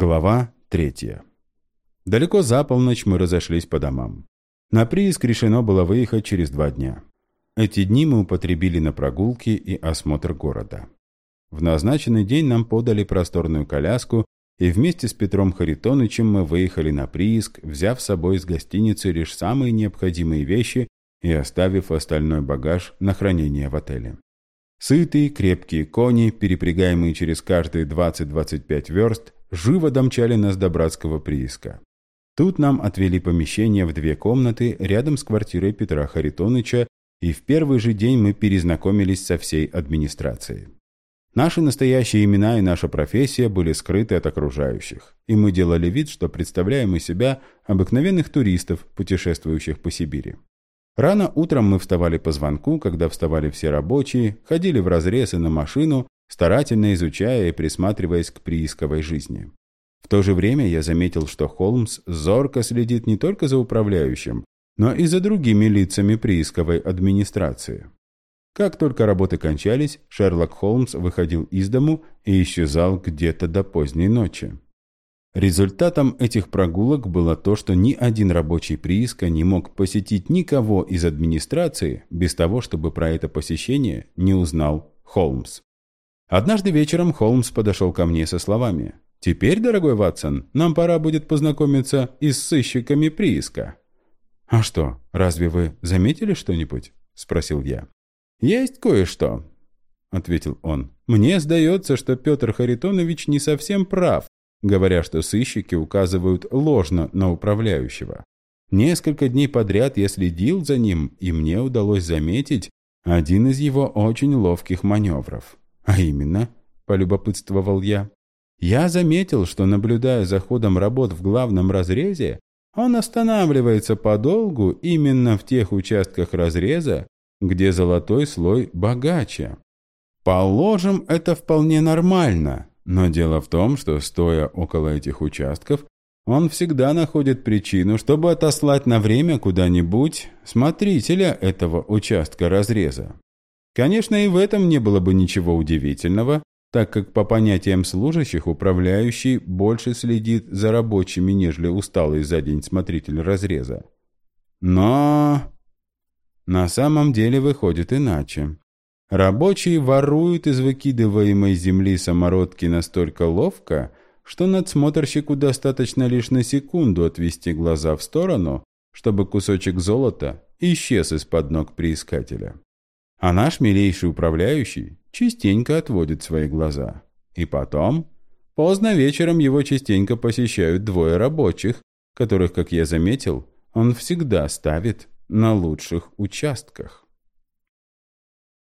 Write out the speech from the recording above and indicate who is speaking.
Speaker 1: Глава третья. Далеко за полночь мы разошлись по домам. На прииск решено было выехать через два дня. Эти дни мы употребили на прогулки и осмотр города. В назначенный день нам подали просторную коляску, и вместе с Петром Харитонычем мы выехали на прииск, взяв с собой из гостиницы лишь самые необходимые вещи и оставив остальной багаж на хранение в отеле. Сытые, крепкие кони, перепрягаемые через каждые 20-25 верст, живо домчали нас до братского прииска. Тут нам отвели помещение в две комнаты рядом с квартирой Петра Харитоныча, и в первый же день мы перезнакомились со всей администрацией. Наши настоящие имена и наша профессия были скрыты от окружающих, и мы делали вид, что представляем из себя обыкновенных туристов, путешествующих по Сибири. Рано утром мы вставали по звонку, когда вставали все рабочие, ходили в разрез и на машину, старательно изучая и присматриваясь к приисковой жизни. В то же время я заметил, что Холмс зорко следит не только за управляющим, но и за другими лицами приисковой администрации. Как только работы кончались, Шерлок Холмс выходил из дому и исчезал где-то до поздней ночи. Результатом этих прогулок было то, что ни один рабочий прииска не мог посетить никого из администрации без того, чтобы про это посещение не узнал Холмс. Однажды вечером Холмс подошел ко мне со словами «Теперь, дорогой Ватсон, нам пора будет познакомиться и с сыщиками прииска». «А что, разве вы заметили что-нибудь?» – спросил я. «Есть кое-что», – ответил он. «Мне сдается, что Петр Харитонович не совсем прав, говоря, что сыщики указывают ложно на управляющего. Несколько дней подряд я следил за ним, и мне удалось заметить один из его очень ловких маневров. А именно, полюбопытствовал я, я заметил, что, наблюдая за ходом работ в главном разрезе, он останавливается подолгу именно в тех участках разреза, где золотой слой богаче. Положим, это вполне нормально, но дело в том, что, стоя около этих участков, он всегда находит причину, чтобы отослать на время куда-нибудь смотрителя этого участка разреза. Конечно, и в этом не было бы ничего удивительного, так как по понятиям служащих управляющий больше следит за рабочими, нежели усталый за день смотритель разреза. Но на самом деле выходит иначе. Рабочие воруют из выкидываемой земли самородки настолько ловко, что надсмотрщику достаточно лишь на секунду отвести глаза в сторону, чтобы кусочек золота исчез из-под ног приискателя. А наш милейший управляющий частенько отводит свои глаза. И потом, поздно вечером его частенько посещают двое рабочих, которых, как я заметил, он всегда ставит на лучших участках.